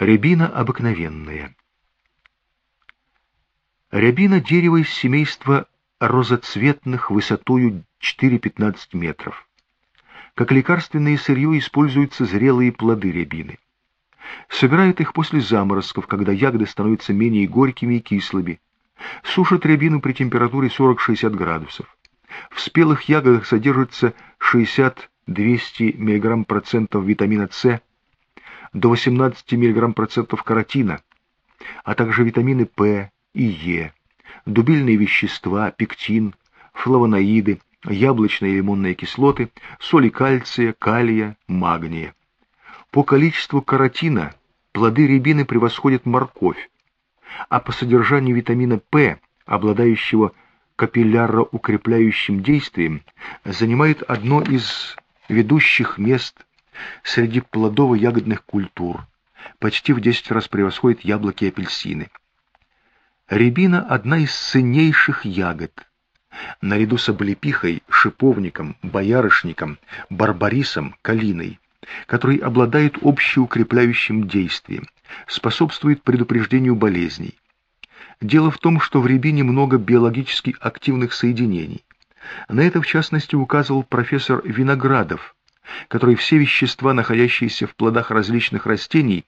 Рябина обыкновенная. Рябина – дерево из семейства розоцветных высотою 4-15 метров. Как лекарственное сырье используются зрелые плоды рябины. Собирают их после заморозков, когда ягоды становятся менее горькими и кислыми. Сушат рябину при температуре 40-60 градусов. В спелых ягодах содержится 60-200 мг процентов витамина С, до 18 мг процентов каротина, а также витамины П и Е, дубильные вещества, пектин, флавоноиды, яблочные и лимонные кислоты, соли кальция, калия, магния. По количеству каротина плоды рябины превосходят морковь, а по содержанию витамина П, обладающего капилляроукрепляющим действием, занимает одно из ведущих мест среди плодово-ягодных культур, почти в 10 раз превосходит яблоки и апельсины. Рябина – одна из ценнейших ягод. Наряду с облепихой, шиповником, боярышником, барбарисом, калиной, которые обладают общеукрепляющим действием, способствует предупреждению болезней. Дело в том, что в рябине много биологически активных соединений. На это, в частности, указывал профессор Виноградов, который все вещества, находящиеся в плодах различных растений,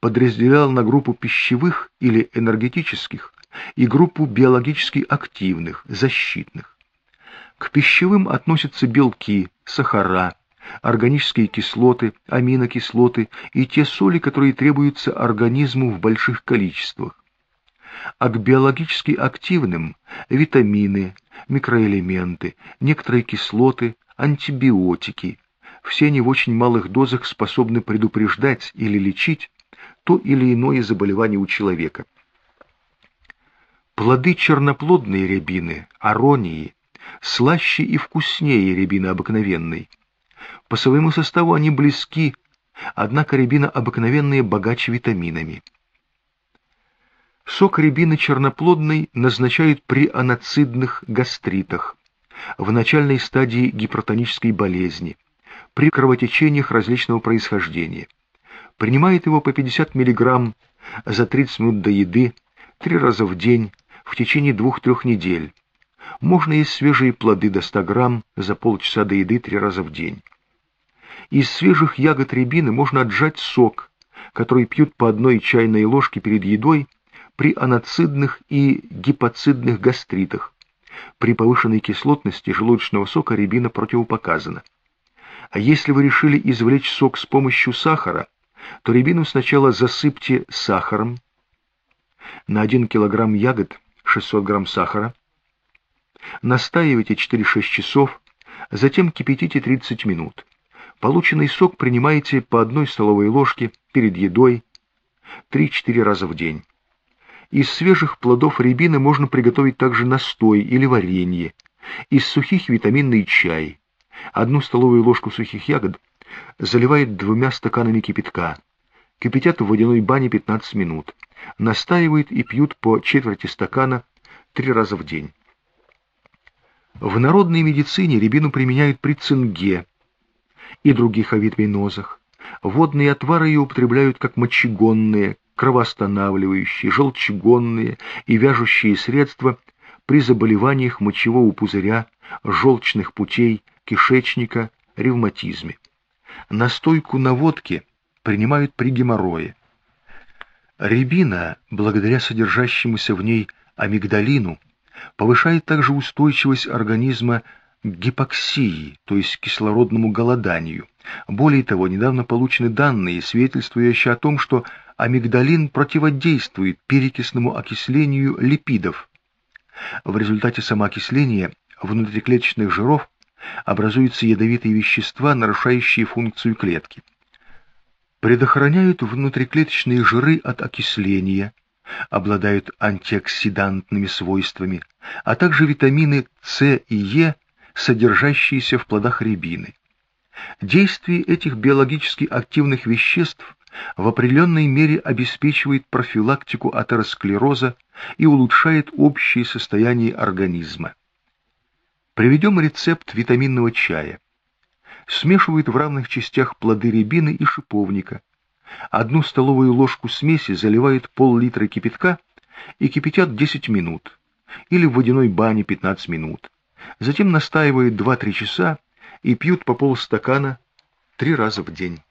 подразделял на группу пищевых или энергетических и группу биологически активных, защитных. К пищевым относятся белки, сахара, органические кислоты, аминокислоты и те соли, которые требуются организму в больших количествах. А к биологически активным – витамины, микроэлементы, некоторые кислоты, антибиотики. Все они в очень малых дозах способны предупреждать или лечить то или иное заболевание у человека. Плоды черноплодной рябины, аронии, слаще и вкуснее рябины обыкновенной. По своему составу они близки, однако рябина обыкновенная богаче витаминами. Сок рябины черноплодной назначают при аноцидных гастритах, в начальной стадии гипертонической болезни, при кровотечениях различного происхождения. Принимает его по 50 мг за 30 минут до еды, три раза в день, в течение двух-трех недель. Можно есть свежие плоды до 100 грамм за полчаса до еды три раза в день. Из свежих ягод рябины можно отжать сок, который пьют по одной чайной ложке перед едой при аноцидных и гипоцидных гастритах. При повышенной кислотности желудочного сока рябина противопоказана. А если вы решили извлечь сок с помощью сахара, то рябину сначала засыпьте сахаром. На 1 кг ягод 600 грамм сахара. Настаивайте 4-6 часов, затем кипятите 30 минут. Полученный сок принимайте по одной столовой ложке перед едой 3-4 раза в день. Из свежих плодов рябины можно приготовить также настой или варенье. Из сухих витаминный чай. Одну столовую ложку сухих ягод – заливает двумя стаканами кипятка. Кипятят в водяной бане 15 минут. Настаивают и пьют по четверти стакана три раза в день. В народной медицине рябину применяют при цинге и других авитаминозах. Водные отвары ее употребляют как мочегонные, кровоостанавливающие, желчегонные и вяжущие средства при заболеваниях мочевого пузыря, желчных путей, кишечника, ревматизме. Настойку на водке принимают при геморрое. Рябина, благодаря содержащемуся в ней амигдалину, повышает также устойчивость организма к гипоксии, то есть кислородному голоданию. Более того, недавно получены данные, свидетельствующие о том, что амигдалин противодействует перекисному окислению липидов. В результате самоокисления внутриклеточных жиров образуются ядовитые вещества, нарушающие функцию клетки. Предохраняют внутриклеточные жиры от окисления, обладают антиоксидантными свойствами, а также витамины С и Е, содержащиеся в плодах рябины. Действие этих биологически активных веществ в определенной мере обеспечивает профилактику атеросклероза и улучшает общее состояние организма. Приведем рецепт витаминного чая. Смешивают в равных частях плоды рябины и шиповника. Одну столовую ложку смеси заливают пол-литра кипятка и кипятят 10 минут, или в водяной бане 15 минут. Затем настаивают 2-3 часа и пьют по полстакана три раза в день.